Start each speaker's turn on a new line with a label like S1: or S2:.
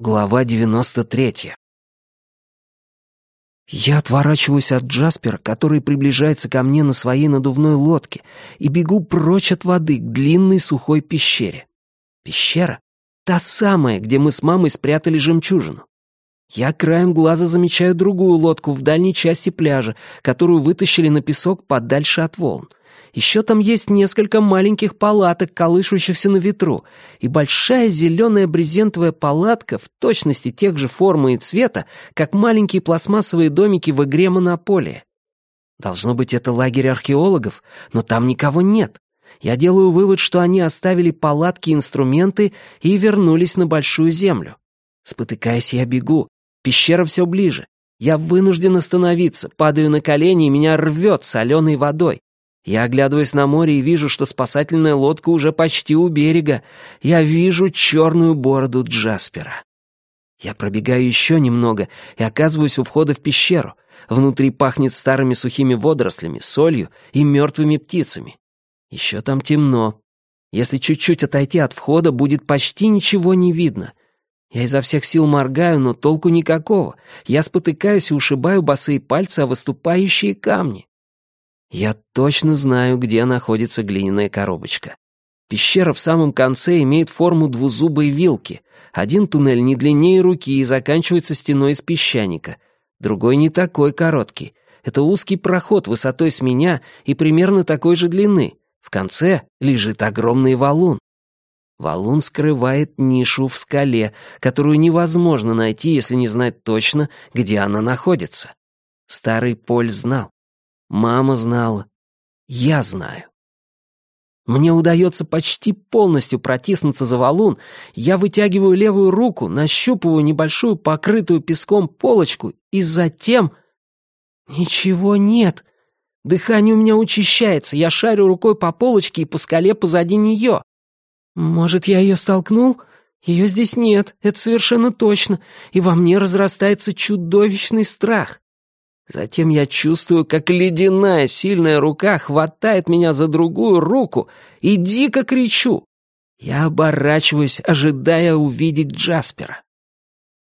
S1: Глава 93. Я отворачиваюсь от Джаспера, который приближается ко мне на своей надувной лодке, и бегу прочь от воды к длинной сухой пещере. Пещера — та самая, где мы с мамой спрятали жемчужину. Я краем глаза замечаю другую лодку в дальней части пляжа, которую вытащили на песок подальше от волн. Еще там есть несколько маленьких палаток, колышущихся на ветру, и большая зеленая брезентовая палатка в точности тех же формы и цвета, как маленькие пластмассовые домики в игре «Монополия». Должно быть, это лагерь археологов, но там никого нет. Я делаю вывод, что они оставили палатки и инструменты и вернулись на Большую Землю. Спотыкаясь, я бегу. Пещера все ближе. Я вынужден остановиться, падаю на колени, и меня рвет соленой водой. Я оглядываюсь на море и вижу, что спасательная лодка уже почти у берега. Я вижу черную бороду Джаспера. Я пробегаю еще немного и оказываюсь у входа в пещеру. Внутри пахнет старыми сухими водорослями, солью и мертвыми птицами. Еще там темно. Если чуть-чуть отойти от входа, будет почти ничего не видно. Я изо всех сил моргаю, но толку никакого. Я спотыкаюсь и ушибаю босые пальцы о выступающие камни. Я точно знаю, где находится глиняная коробочка. Пещера в самом конце имеет форму двузубой вилки. Один туннель не длиннее руки и заканчивается стеной из песчаника. Другой не такой короткий. Это узкий проход высотой с меня и примерно такой же длины. В конце лежит огромный валун. Валун скрывает нишу в скале, которую невозможно найти, если не знать точно, где она находится. Старый Поль знал. Мама знала. Я знаю. Мне удается почти полностью протиснуться за валун. Я вытягиваю левую руку, нащупываю небольшую покрытую песком полочку и затем... Ничего нет. Дыхание у меня учащается. Я шарю рукой по полочке и по скале позади нее. Может, я ее столкнул? Ее здесь нет, это совершенно точно. И во мне разрастается чудовищный страх. Затем я чувствую, как ледяная сильная рука хватает меня за другую руку и дико кричу. Я оборачиваюсь, ожидая увидеть Джаспера.